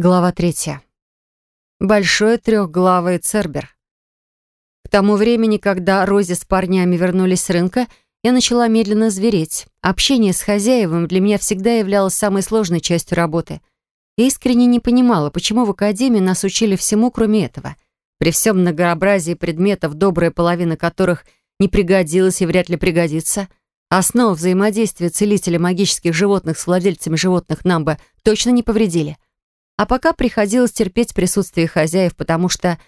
Глава третья. Большой трехглавый цербер. К тому времени, когда Рози с парнями вернулись с рынка, я начала медленно звереть. Общение с хозяевом для меня всегда являлось самой сложной частью работы. Я искренне не понимала, почему в академии нас учили всему, кроме этого. При всем многообразии предметов, добрая половина которых не пригодилась и вряд ли пригодится, основ взаимодействия целителя магических животных с владельцами животных нам бы точно не повредили — а пока приходилось терпеть присутствие хозяев, потому что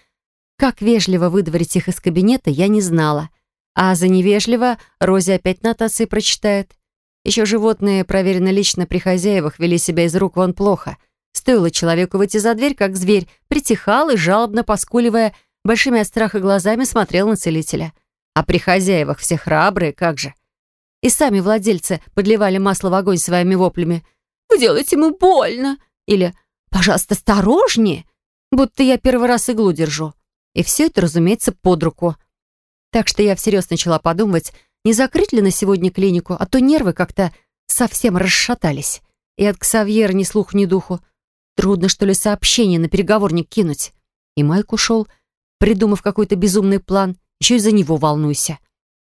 как вежливо выдворить их из кабинета, я не знала. А за невежливо Рози опять нотации прочитает. Еще животные, проверено лично при хозяевах, вели себя из рук вон плохо. Стоило человеку выйти за дверь, как зверь притихал и, жалобно поскуливая, большими от страха глазами смотрел на целителя. А при хозяевах все храбрые, как же. И сами владельцы подливали масло в огонь своими воплями. «Вы делаете ему больно!» Или Пожалуйста, осторожнее, будто я первый раз иглу держу. И все это, разумеется, под руку. Так что я всерьез начала подумать, не закрыть ли на сегодня клинику, а то нервы как-то совсем расшатались. И от Ксавьера ни слух, ни духу. Трудно, что ли, сообщение на переговорник кинуть. И Майк ушел, придумав какой-то безумный план. Еще из-за него волнуйся.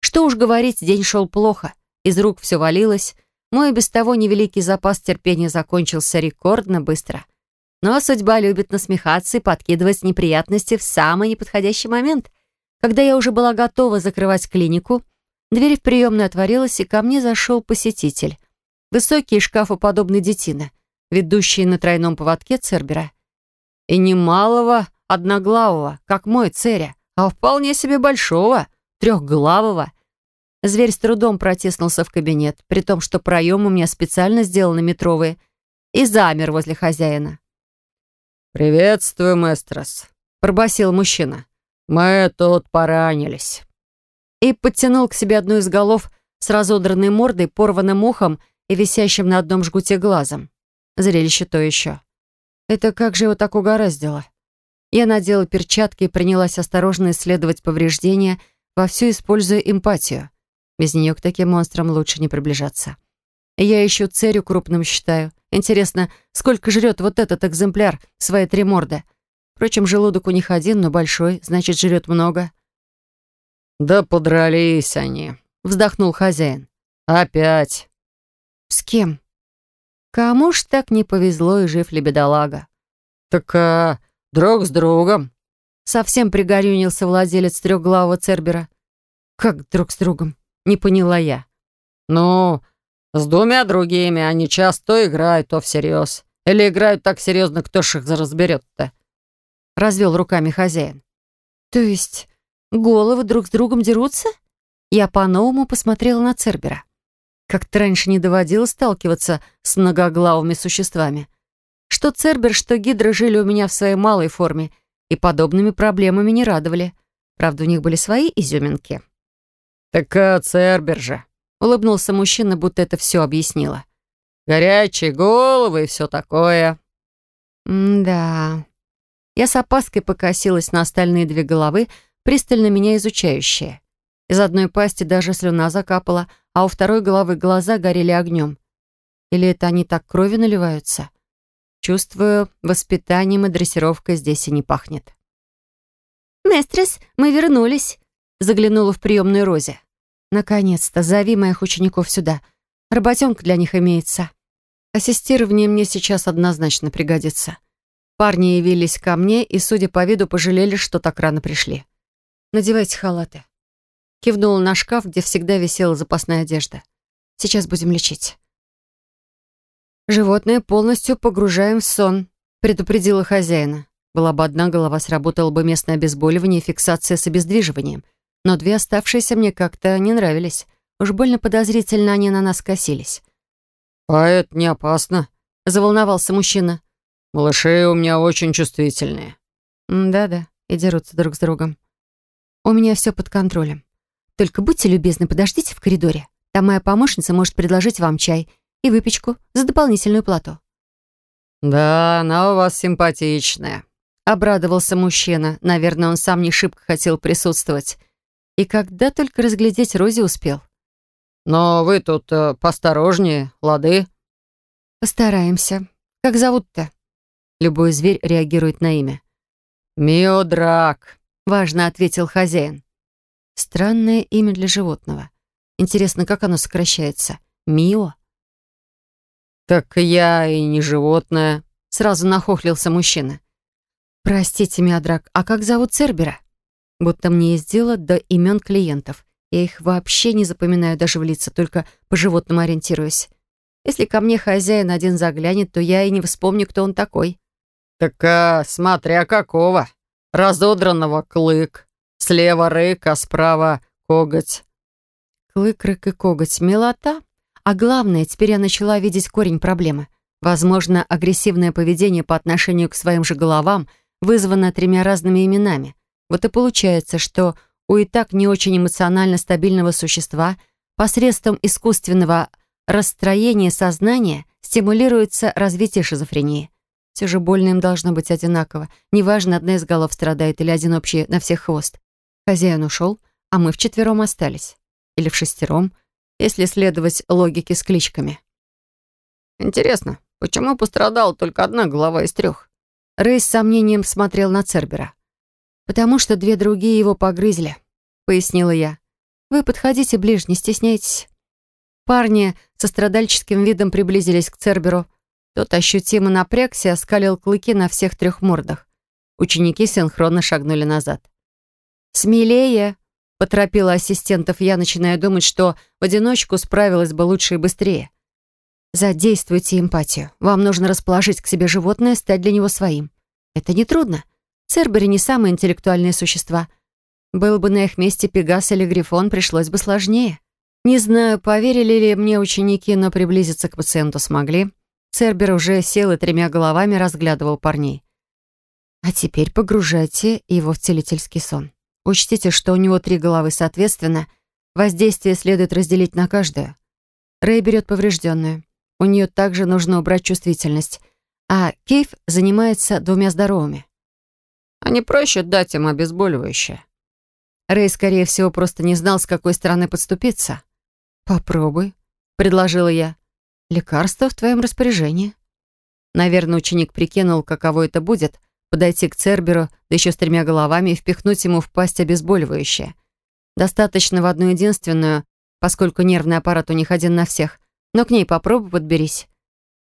Что уж говорить, день шел плохо. Из рук все валилось. Мой без того невеликий запас терпения закончился рекордно быстро. Но судьба любит насмехаться и подкидывать неприятности в самый неподходящий момент. Когда я уже была готова закрывать клинику, дверь в приемную отворилась, и ко мне зашел посетитель. Высокий шкафоподобный детина, ведущий на тройном поводке Цербера. И немалого одноглавого, как мой Церя, а вполне себе большого, трехглавого. Зверь с трудом протиснулся в кабинет, при том, что проем у меня специально сделаны метровые, и замер возле хозяина. «Приветствую, мэстрос», — пробасил мужчина. «Мы тут поранились». И подтянул к себе одну из голов с разодранной мордой, порванным ухом и висящим на одном жгуте глазом. Зрелище то еще. Это как же его так угораздило? Я надела перчатки и принялась осторожно исследовать повреждения, вовсю используя эмпатию. Без нее к таким монстрам лучше не приближаться. Я ищу церю крупным считаю — Интересно, сколько жрет вот этот экземпляр своей треморды? Впрочем, желудок у них один, но большой, значит, жрет много. «Да подрались они», — вздохнул хозяин. «Опять». «С кем?» «Кому ж так не повезло и жив ли бедолага?» «Так а, друг с другом». Совсем пригорюнился владелец трехглавого Цербера. «Как друг с другом?» — не поняла я. «Ну, с двумя другими они часто то играют, то всерьез. Или играют так серьезно, кто ж их разберет-то?» Развел руками хозяин. «То есть головы друг с другом дерутся?» Я по-новому посмотрела на Цербера. Как-то раньше не доводилось сталкиваться с многоглавыми существами. Что Цербер, что Гидра жили у меня в своей малой форме и подобными проблемами не радовали. Правда, у них были свои изюминки. «Так а Цербер же», Улыбнулся мужчина, будто это все объяснило. «Горячие головы и все такое». «Да...» Я с опаской покосилась на остальные две головы, пристально меня изучающие. Из одной пасти даже слюна закапала, а у второй головы глаза горели огнем. Или это они так крови наливаются? Чувствую, воспитанием и дрессировкой здесь и не пахнет. «Местрес, мы вернулись», — заглянула в приемную Розе. Наконец-то, зови моих учеников сюда. Работенка для них имеется. Ассистирование мне сейчас однозначно пригодится. Парни явились ко мне и, судя по виду, пожалели, что так рано пришли. Надевайте халаты. Кивнула на шкаф, где всегда висела запасная одежда. Сейчас будем лечить. Животное полностью погружаем в сон, предупредила хозяина. Была бы одна голова, сработало бы местное обезболивание и фиксация с обездвиживанием но две оставшиеся мне как-то не нравились. Уж больно подозрительно они на нас косились. «А это не опасно», — заволновался мужчина. «Малыши у меня очень чувствительные». «Да-да, и дерутся друг с другом. У меня все под контролем. Только будьте любезны, подождите в коридоре. Там моя помощница может предложить вам чай и выпечку за дополнительную плату». «Да, она у вас симпатичная», — обрадовался мужчина. Наверное, он сам не шибко хотел присутствовать. И когда только разглядеть Рози успел. «Но вы тут э, посторожнее, лады?» «Постараемся. Как зовут-то?» Любой зверь реагирует на имя. «Миодрак», — важно ответил хозяин. Странное имя для животного. Интересно, как оно сокращается? Мио? «Так я и не животное», — сразу нахохлился мужчина. «Простите, Миодрак, а как зовут Цербера?» Будто мне есть дело до имен клиентов. Я их вообще не запоминаю даже в лица, только по животным ориентируюсь. Если ко мне хозяин один заглянет, то я и не вспомню, кто он такой. «Так а, смотря какого. Разодранного клык. Слева рык, а справа коготь». Клык, рык и коготь. Милота. А главное, теперь я начала видеть корень проблемы. Возможно, агрессивное поведение по отношению к своим же головам вызвано тремя разными именами. Вот и получается, что у и так не очень эмоционально стабильного существа посредством искусственного расстроения сознания стимулируется развитие шизофрении. Все же больно им должно быть одинаково. Неважно, одна из голов страдает или один общий на всех хвост. Хозяин ушел, а мы вчетвером остались. Или в шестером, если следовать логике с кличками. Интересно, почему пострадала только одна голова из трех? Рэй с сомнением смотрел на Цербера. «Потому что две другие его погрызли», — пояснила я. «Вы подходите ближе, не стесняйтесь». Парни со страдальческим видом приблизились к Церберу. Тот ощутимо напрягся и оскалил клыки на всех трех мордах. Ученики синхронно шагнули назад. «Смелее!» — поторопила ассистентов я, начиная думать, что в одиночку справилась бы лучше и быстрее. «Задействуйте эмпатию. Вам нужно расположить к себе животное, стать для него своим. Это нетрудно. Цербери не самые интеллектуальные существа. Был бы на их месте Пегас или Грифон, пришлось бы сложнее. Не знаю, поверили ли мне ученики, но приблизиться к пациенту смогли. Цербер уже сел и тремя головами разглядывал парней. А теперь погружайте его в целительский сон. Учтите, что у него три головы, соответственно, воздействие следует разделить на каждую. Рэй берет поврежденную. У нее также нужно убрать чувствительность. А Кейв занимается двумя здоровыми. Не проще дать им обезболивающее? Рэй, скорее всего, просто не знал, с какой стороны подступиться. «Попробуй», — предложила я. «Лекарство в твоем распоряжении». Наверное, ученик прикинул, каково это будет — подойти к Церберу, да еще с тремя головами, и впихнуть ему в пасть обезболивающее. Достаточно в одну единственную, поскольку нервный аппарат у них один на всех, но к ней попробуй подберись,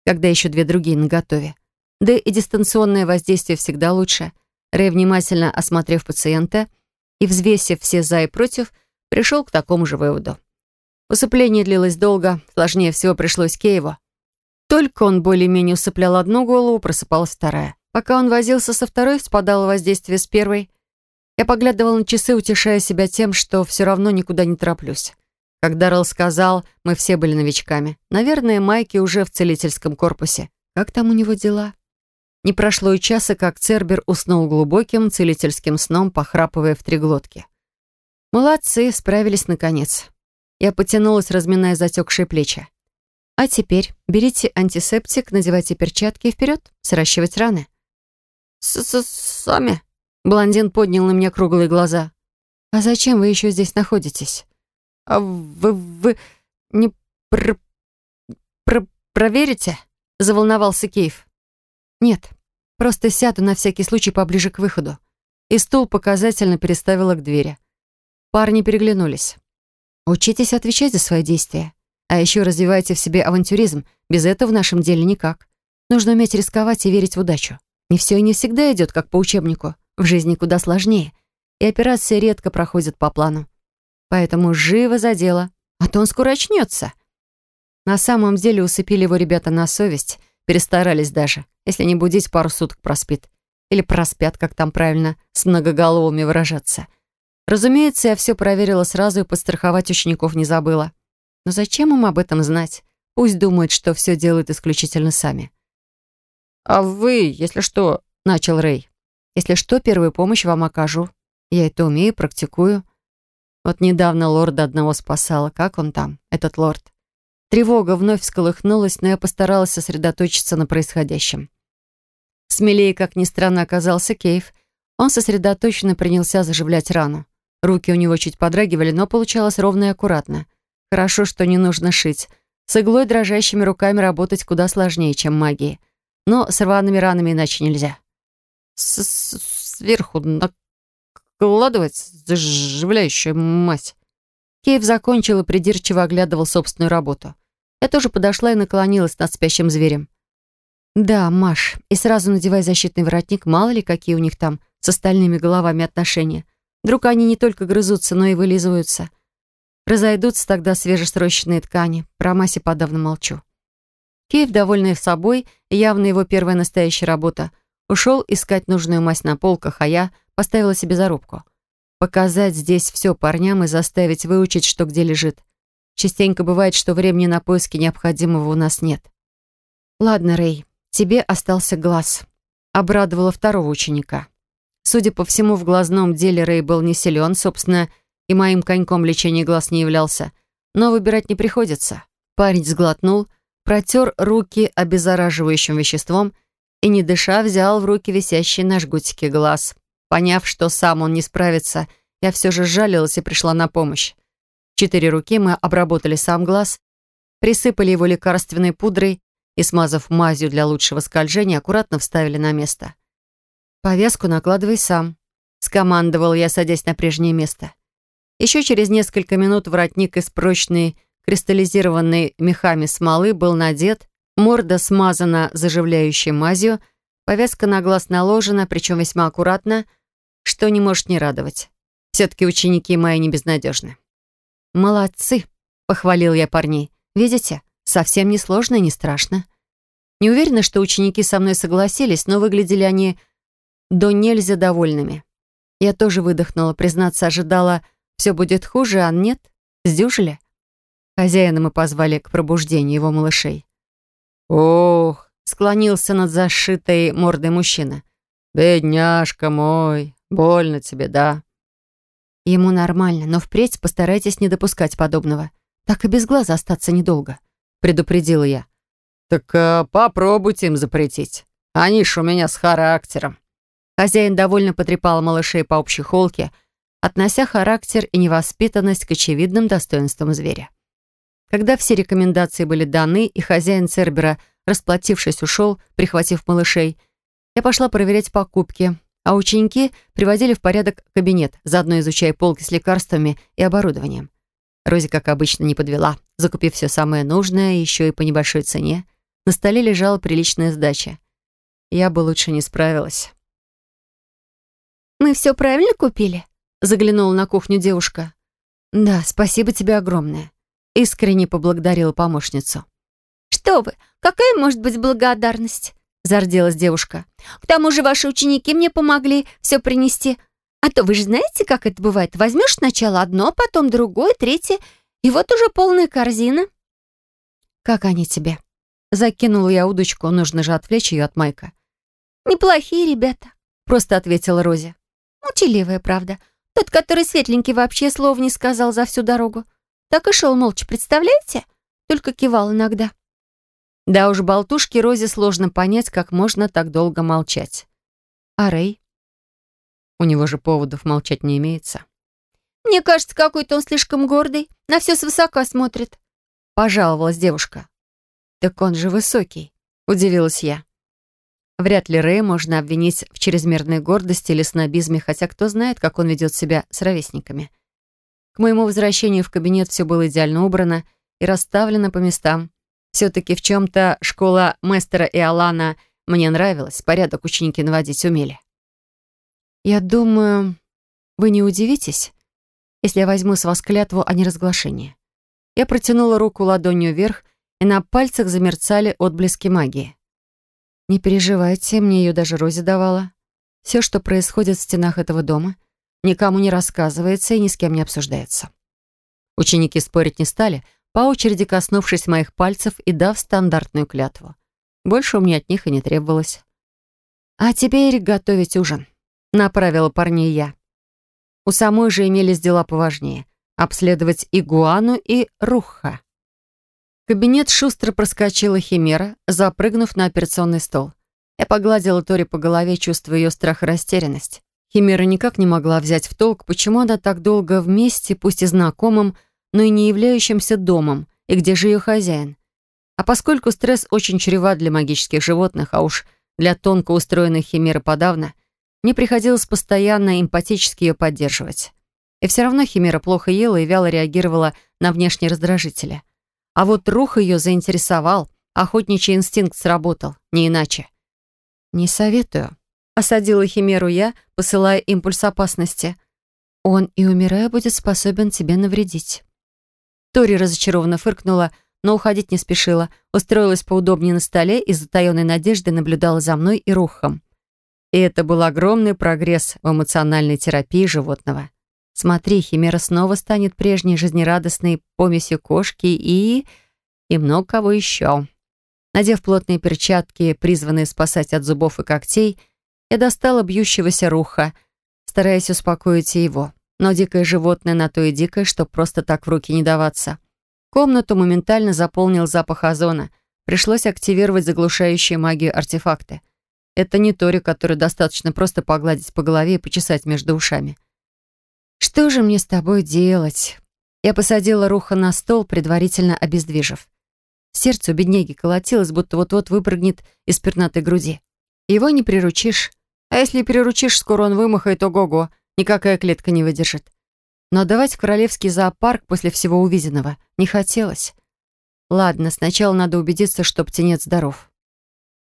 когда еще две другие наготове. Да и дистанционное воздействие всегда лучше. Рэй, внимательно осмотрев пациента и взвесив все «за» и «против», пришел к такому же выводу. Усыпление длилось долго, сложнее всего пришлось Кейву. Только он более-менее усыплял одну голову, просыпалась вторая. Пока он возился со второй, спадало воздействие с первой. Я поглядывал на часы, утешая себя тем, что все равно никуда не тороплюсь. Когда Ролл сказал, мы все были новичками. Наверное, Майки уже в целительском корпусе. Как там у него дела? Не прошло и часа, как Цербер уснул глубоким целительским сном, похрапывая в три глотки. Молодцы, справились наконец. Я потянулась, разминая затекшие плечи. А теперь берите антисептик, надевайте перчатки и вперед, сращивать раны. С -с «Сами?» Блондин поднял на меня круглые глаза. «А зачем вы еще здесь находитесь?» «А вы... вы... не пр... пр... проверите?» Заволновался Кейв. «Нет, просто сяду на всякий случай поближе к выходу». И стул показательно переставила к двери. Парни переглянулись. Учитесь отвечать за свои действия. А еще развивайте в себе авантюризм. Без этого в нашем деле никак. Нужно уметь рисковать и верить в удачу. Не все и не всегда идет, как по учебнику. В жизни куда сложнее. И операции редко проходят по плану. Поэтому живо за дело. А то он скоро очнется. На самом деле усыпили его ребята на совесть. Перестарались даже. Если не будить, пару суток проспит. Или проспят, как там правильно, с многоголовыми выражаться. Разумеется, я все проверила сразу и подстраховать учеников не забыла. Но зачем им об этом знать? Пусть думают, что все делают исключительно сами. «А вы, если что...» — начал Рэй. «Если что, первую помощь вам окажу. Я это умею, практикую. Вот недавно лорда одного спасала. Как он там, этот лорд?» Тревога вновь всколыхнулась, но я постаралась сосредоточиться на происходящем. Смелее, как ни странно, оказался Кейв. Он сосредоточенно принялся заживлять рану. Руки у него чуть подрагивали, но получалось ровно и аккуратно. Хорошо, что не нужно шить. С иглой дрожащими руками работать куда сложнее, чем магией. но с рваными ранами иначе нельзя. С -с «Сверху накладывать заживляющую мазь». Кейв закончил и придирчиво оглядывал собственную работу. Я тоже подошла и наклонилась над спящим зверем. «Да, Маш, и сразу надевай защитный воротник, мало ли какие у них там с остальными головами отношения. Вдруг они не только грызутся, но и вылизываются. Разойдутся тогда свежесрощенные ткани. Про массе подавно молчу». Кейв, довольный собой, явно его первая настоящая работа, ушел искать нужную мазь на полках, а я поставила себе зарубку. Показать здесь все парням и заставить выучить, что где лежит. Частенько бывает, что времени на поиски необходимого у нас нет. «Ладно, Рэй, тебе остался глаз», — обрадовала второго ученика. Судя по всему, в глазном деле Рэй был не силен, собственно, и моим коньком лечения глаз не являлся, но выбирать не приходится. Парень сглотнул, протер руки обеззараживающим веществом и, не дыша, взял в руки висящий на жгутике глаз. Поняв, что сам он не справится, я все же сжалилась и пришла на помощь четыре руки мы обработали сам глаз, присыпали его лекарственной пудрой и, смазав мазью для лучшего скольжения, аккуратно вставили на место. «Повязку накладывай сам», — скомандовал я, садясь на прежнее место. Еще через несколько минут воротник из прочной, кристаллизированной мехами смолы был надет, морда смазана заживляющей мазью, повязка на глаз наложена, причем весьма аккуратно, что не может не радовать. Все-таки ученики мои не безнадежны. «Молодцы!» — похвалил я парней. «Видите, совсем не сложно и не страшно». Не уверена, что ученики со мной согласились, но выглядели они до нельзя довольными. Я тоже выдохнула, признаться, ожидала, все будет хуже, а нет, сдюжили. Хозяина мы позвали к пробуждению его малышей. «Ох!» — склонился над зашитой мордой мужчина. «Бедняжка мой, больно тебе, да?» Ему нормально, но впредь постарайтесь не допускать подобного. Так и без глаза остаться недолго», — предупредила я. «Так а, попробуйте им запретить. Они ж у меня с характером». Хозяин довольно потрепал малышей по общей холке, относя характер и невоспитанность к очевидным достоинствам зверя. Когда все рекомендации были даны, и хозяин Цербера, расплатившись, ушел, прихватив малышей, я пошла проверять покупки, а ученики приводили в порядок кабинет, заодно изучая полки с лекарствами и оборудованием. Рози, как обычно, не подвела, закупив все самое нужное, еще и по небольшой цене. На столе лежала приличная сдача. Я бы лучше не справилась. «Мы все правильно купили?» — заглянула на кухню девушка. «Да, спасибо тебе огромное», — искренне поблагодарила помощницу. «Что вы, какая может быть благодарность?» зарделась девушка. «К тому же ваши ученики мне помогли все принести. А то вы же знаете, как это бывает. Возьмешь сначала одно, потом другое, третье, и вот уже полная корзина». «Как они тебе?» Закинула я удочку, нужно же отвлечь ее от Майка. «Неплохие ребята», — просто ответила Рози. «Молчаливая, правда. Тот, который светленький, вообще слов не сказал за всю дорогу. Так и шел молча, представляете? Только кивал иногда». Да уж, болтушке Розе сложно понять, как можно так долго молчать. А Рэй? У него же поводов молчать не имеется. «Мне кажется, какой-то он слишком гордый, на все свысока смотрит», — пожаловалась девушка. «Так он же высокий», — удивилась я. Вряд ли Рэя можно обвинить в чрезмерной гордости или снобизме, хотя кто знает, как он ведет себя с ровесниками. К моему возвращению в кабинет все было идеально убрано и расставлено по местам. Все-таки в чем-то школа Мастера и Алана мне нравилась, порядок ученики наводить умели. Я думаю, вы не удивитесь, если я возьму с вас клятву о неразглашении. Я протянула руку ладонью вверх, и на пальцах замерцали отблески магии. Не переживайте, мне ее даже Рози давала. Все, что происходит в стенах этого дома, никому не рассказывается и ни с кем не обсуждается. Ученики спорить не стали, по очереди коснувшись моих пальцев и дав стандартную клятву. Больше у меня от них и не требовалось. «А теперь готовить ужин», — направила парней я. У самой же имелись дела поважнее — обследовать игуану и руха. В кабинет шустро проскочила химера, запрыгнув на операционный стол. Я погладила Тори по голове, чувствуя ее страх и растерянность. Химера никак не могла взять в толк, почему она так долго вместе, пусть и знакомым, но и не являющимся домом, и где же ее хозяин. А поскольку стресс очень чреват для магических животных, а уж для тонко устроенных химер подавно, мне приходилось постоянно эмпатически ее поддерживать. И все равно химера плохо ела и вяло реагировала на внешние раздражители. А вот рух ее заинтересовал, охотничий инстинкт сработал, не иначе. «Не советую», — осадила химеру я, посылая импульс опасности. «Он и умирая будет способен тебе навредить». Тори разочарованно фыркнула, но уходить не спешила, устроилась поудобнее на столе и затаенной надеждой наблюдала за мной и Рухом. И это был огромный прогресс в эмоциональной терапии животного. Смотри, Химера снова станет прежней жизнерадостной помесью кошки и... и много кого еще. Надев плотные перчатки, призванные спасать от зубов и когтей, я достала бьющегося руха, стараясь успокоить его. Но дикое животное на то и дикое, что просто так в руки не даваться. Комнату моментально заполнил запах озона. Пришлось активировать заглушающие магию артефакты. Это не Тори, который достаточно просто погладить по голове и почесать между ушами. «Что же мне с тобой делать?» Я посадила Руха на стол, предварительно обездвижив. Сердце у бедняги колотилось, будто вот-вот выпрыгнет из пернатой груди. Его не приручишь. А если приручишь, скоро он вымахает ого-го, никакая клетка не выдержит. Но отдавать в королевский зоопарк после всего увиденного не хотелось. Ладно, сначала надо убедиться, что птенец здоров.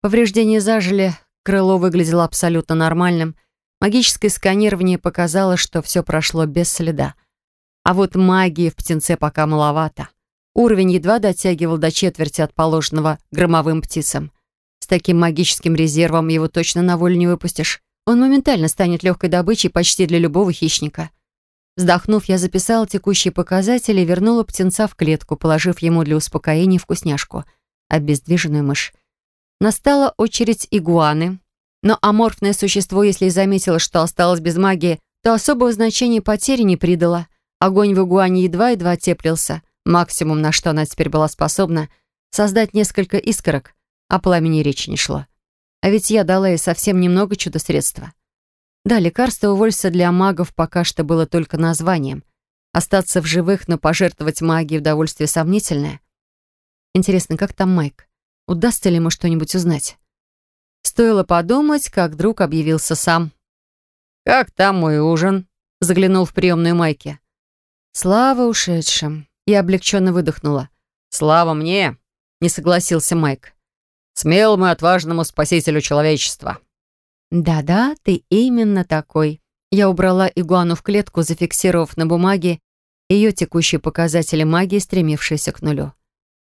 Повреждения зажили, крыло выглядело абсолютно нормальным. Магическое сканирование показало, что все прошло без следа. А вот магии в птенце пока маловато. Уровень едва дотягивал до четверти от положенного громовым птицам. С таким магическим резервом его точно на волю не выпустишь. Он моментально станет легкой добычей почти для любого хищника. Вздохнув, я записала текущие показатели и вернула птенца в клетку, положив ему для успокоения вкусняшку — обездвиженную мышь. Настала очередь игуаны. Но аморфное существо, если и заметило, что осталось без магии, то особого значения потери не придало. Огонь в игуане едва-едва теплился — Максимум, на что она теперь была способна, создать несколько искорок, а пламени речи не шло. А ведь я дала ей совсем немного чудо-средства. Да, лекарство у Вольса для магов пока что было только названием. Остаться в живых, но пожертвовать магией удовольствие сомнительное. Интересно, как там Майк? Удастся ли ему что-нибудь узнать? Стоило подумать, как друг объявился сам. «Как там мой ужин?» Заглянул в приемную Майки. «Слава ушедшим!» Я облегченно выдохнула. «Слава мне!» — не согласился Майк. «Смелому и отважному спасителю человечества». «Да-да, ты именно такой». Я убрала игуану в клетку, зафиксировав на бумаге ее текущие показатели магии, стремившиеся к нулю.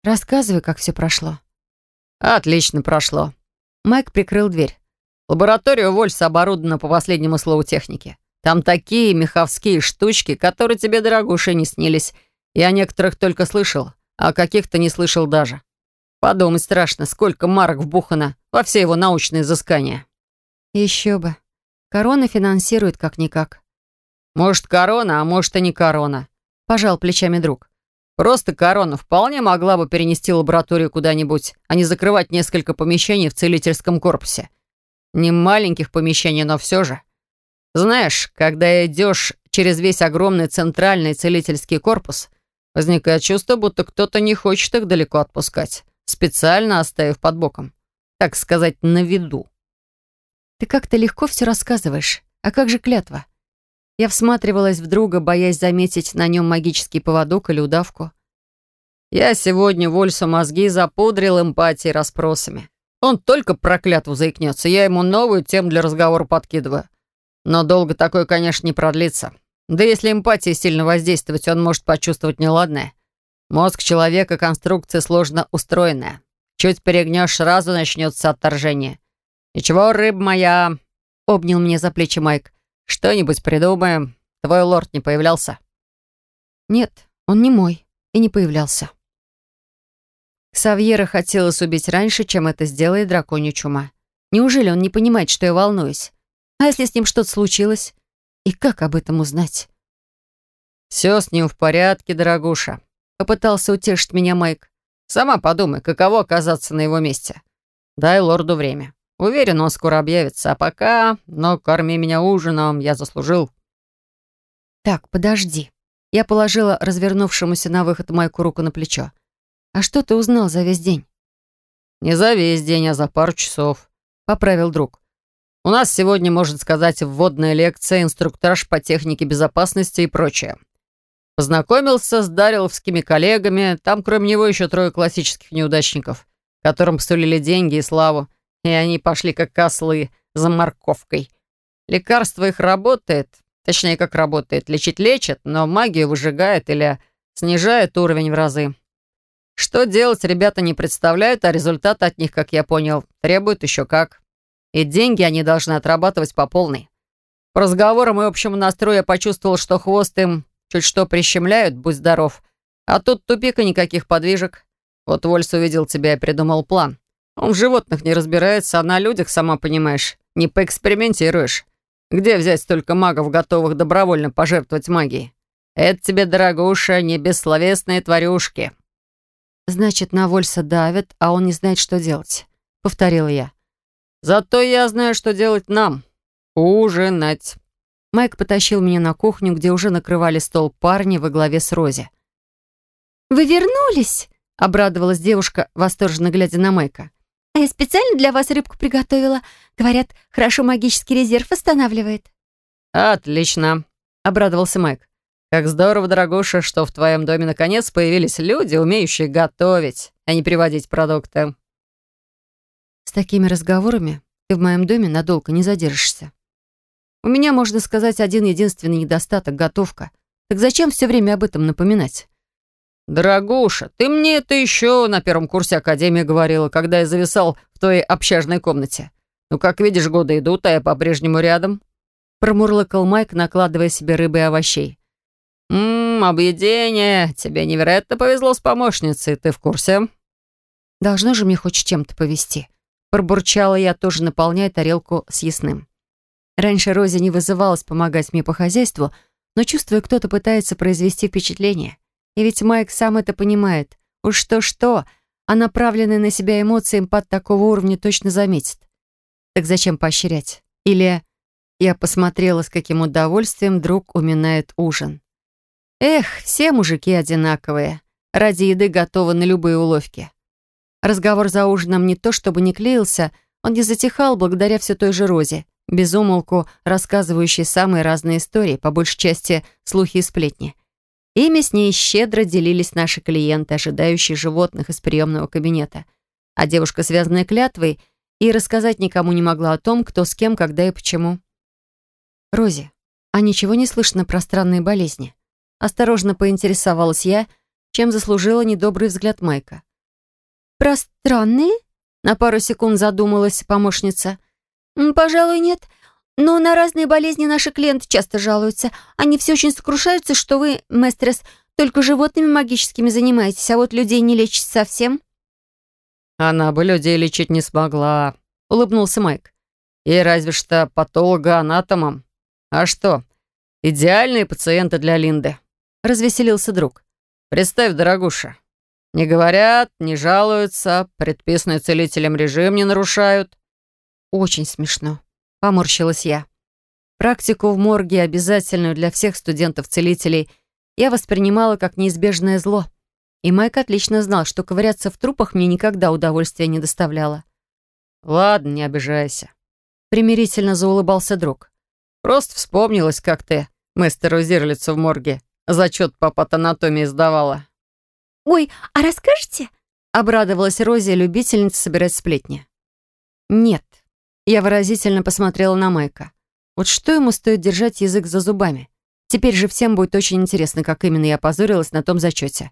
«Рассказывай, как все прошло». «Отлично прошло». Майк прикрыл дверь. «Лаборатория Вольса оборудована по последнему слову техники. Там такие меховские штучки, которые тебе, дорогуша, не снились. Я о некоторых только слышал, а каких-то не слышал даже. Подумать страшно, сколько марок вбухано во все его научные изыскания. Еще бы. Корона финансирует как-никак. Может, корона, а может и не корона. Пожал плечами друг. Просто корона вполне могла бы перенести лабораторию куда-нибудь, а не закрывать несколько помещений в целительском корпусе. Не маленьких помещений, но все же. Знаешь, когда идешь через весь огромный центральный целительский корпус, Возникает чувство, будто кто-то не хочет их далеко отпускать, специально оставив под боком. Так сказать, на виду. Ты как-то легко все рассказываешь. А как же клятва? Я всматривалась в друга, боясь заметить на нем магический поводок или удавку. Я сегодня Вольсу мозги запудрил эмпатией расспросами. Он только про клятву заикнется, я ему новую тему для разговора подкидываю. Но долго такое, конечно, не продлится. Да если эмпатия сильно воздействовать, он может почувствовать неладное. Мозг человека — конструкция сложно устроенная. Чуть перегнешь, сразу начнется отторжение. «Ничего, рыб моя!» — обнял мне за плечи Майк. «Что-нибудь придумаем. Твой лорд не появлялся?» «Нет, он не мой и не появлялся». Савьера хотелось убить раньше, чем это сделает драконья чума. Неужели он не понимает, что я волнуюсь? А если с ним что-то случилось? И как об этом узнать? «Все с ним в порядке, дорогуша», — попытался утешить меня Майк. «Сама подумай, каково оказаться на его месте. Дай лорду время. Уверен, он скоро объявится. А пока... Но корми меня ужином, я заслужил». «Так, подожди». Я положила развернувшемуся на выход Майку руку на плечо. «А что ты узнал за весь день?» «Не за весь день, а за пару часов», — поправил друг. «У нас сегодня, можно сказать, вводная лекция, инструктаж по технике безопасности и прочее. Познакомился с дариловскими коллегами, там кроме него еще трое классических неудачников, которым сулили деньги и славу, и они пошли как кослы за морковкой. Лекарство их работает, точнее, как работает, лечить лечит, но магию выжигает или снижает уровень в разы. Что делать, ребята не представляют, а результат от них, как я понял, требует еще как. И деньги они должны отрабатывать по полной. По разговорам и общему настрою я почувствовал, что хвост им чуть что прищемляют, будь здоров. А тут тупик и никаких подвижек. Вот Вольс увидел тебя и придумал план. Он в животных не разбирается, а на людях, сама понимаешь, не поэкспериментируешь. Где взять столько магов, готовых добровольно пожертвовать магией? Это тебе, дорогуша, не бессловесные тварюшки. «Значит, на Вольса давят, а он не знает, что делать», — повторила я. «Зато я знаю, что делать нам. Ужинать». Майк потащил меня на кухню, где уже накрывали стол парни во главе с Рози. «Вы вернулись?» — обрадовалась девушка, восторженно глядя на Майка. «А я специально для вас рыбку приготовила. Говорят, хорошо магический резерв восстанавливает». «Отлично», — обрадовался Майк. «Как здорово, дорогуша, что в твоем доме наконец появились люди, умеющие готовить, а не приводить продукты». «С такими разговорами ты в моем доме надолго не задержишься. У меня, можно сказать, один единственный недостаток — готовка. Так зачем все время об этом напоминать?» «Дорогуша, ты мне это еще на первом курсе Академии говорила, когда я зависал в твоей общажной комнате. Ну, как видишь, годы идут, а я по-прежнему рядом». Промурлыкал Майк, накладывая себе рыбы и овощей. «Ммм, объедение. Тебе невероятно повезло с помощницей, ты в курсе?» «Должно же мне хоть чем-то повезти». Пробурчала я, тоже наполняя тарелку с ясным. Раньше Рози не вызывалась помогать мне по хозяйству, но чувствую, кто-то пытается произвести впечатление. И ведь Майк сам это понимает. Уж что-что, а направленные на себя эмоции импат такого уровня точно заметит. Так зачем поощрять? Или я посмотрела, с каким удовольствием друг уминает ужин. Эх, все мужики одинаковые. Ради еды готовы на любые уловки. Разговор за ужином не то чтобы не клеился, он не затихал благодаря все той же Розе, безумолку рассказывающей самые разные истории, по большей части слухи и сплетни. Ими с ней щедро делились наши клиенты, ожидающие животных из приемного кабинета. А девушка, связанная клятвой, и рассказать никому не могла о том, кто с кем, когда и почему. «Рози, а ничего не слышно про странные болезни?» Осторожно поинтересовалась я, чем заслужила недобрый взгляд Майка. «Про странные?» На пару секунд задумалась помощница. «Пожалуй, нет. Но на разные болезни наши клиенты часто жалуются. Они все очень сокрушаются, что вы, местрес, только животными магическими занимаетесь, а вот людей не лечите совсем». «Она бы людей лечить не смогла», — улыбнулся Майк. «И разве что патологоанатомом. А что, идеальные пациенты для Линды», — развеселился друг. «Представь, дорогуша, не говорят, не жалуются, предписанный целителем режим не нарушают». «Очень смешно», Поморщилась я. Практику в морге, обязательную для всех студентов-целителей, я воспринимала как неизбежное зло. И Майк отлично знал, что ковыряться в трупах мне никогда удовольствия не доставляло. «Ладно, не обижайся», — примирительно заулыбался друг. «Просто вспомнилось, как ты мастеру Зирлицу в морге зачет по патанатомии сдавала». «Ой, а расскажете?» — обрадовалась Рози, любительница собирать сплетни. «Нет», я выразительно посмотрела на Майка. Вот что ему стоит держать язык за зубами? Теперь же всем будет очень интересно, как именно я позорилась на том зачете.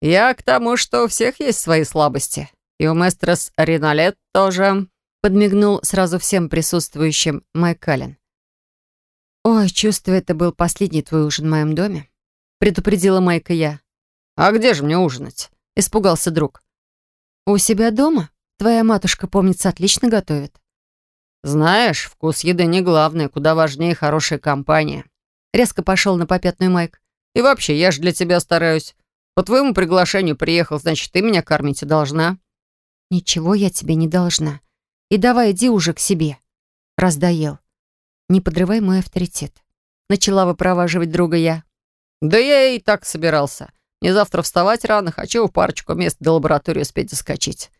«Я к тому, что у всех есть свои слабости. И у мэстрес Риналет тоже», — подмигнул сразу всем присутствующим Майк Каллен. «Ой, чувствую, это был последний твой ужин в моем доме», — предупредила Майка я. «А где же мне ужинать?» — испугался друг. «У себя дома?» Твоя матушка, помнится, отлично готовит. Знаешь, вкус еды не главное, куда важнее хорошая компания. Резко пошел на попятную Майк. И вообще, я же для тебя стараюсь. По твоему приглашению приехал, значит, ты меня кормить и должна. Ничего я тебе не должна. И давай иди уже к себе. Раздоел. Не подрывай мой авторитет. Начала выпроваживать друга я. Да я и так собирался. Мне завтра вставать рано, хочу в парочку мест до лаборатории успеть заскочить.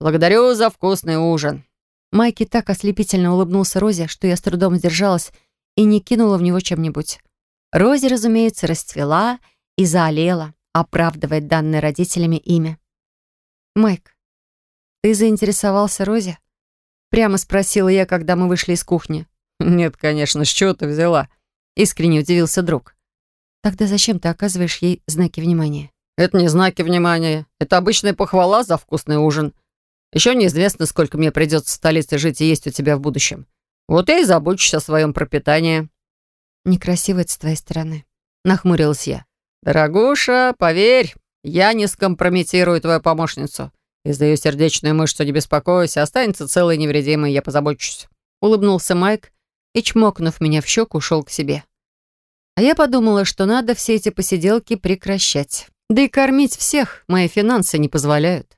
Благодарю за вкусный ужин». Майки так ослепительно улыбнулся Розе, что я с трудом сдержалась и не кинула в него чем-нибудь. Рози, разумеется, расцвела и заолела, оправдывая данное родителями имя. «Майк, ты заинтересовался Розе?» Прямо спросила я, когда мы вышли из кухни. «Нет, конечно, с чего ты взяла?» Искренне удивился друг. «Тогда зачем ты оказываешь ей знаки внимания?» «Это не знаки внимания. Это обычная похвала за вкусный ужин. Еще неизвестно, сколько мне придется в столице жить и есть у тебя в будущем. Вот я и забочусь о своем пропитании». «Некрасиво это с твоей стороны», — нахмурилась я. «Дорогуша, поверь, я не скомпрометирую твою помощницу. Из-за ее сердечную мышцу не беспокойся, останется целой и невредимой, я позабочусь». Улыбнулся Майк и, чмокнув меня в щеку, ушел к себе. А я подумала, что надо все эти посиделки прекращать. Да и кормить всех мои финансы не позволяют.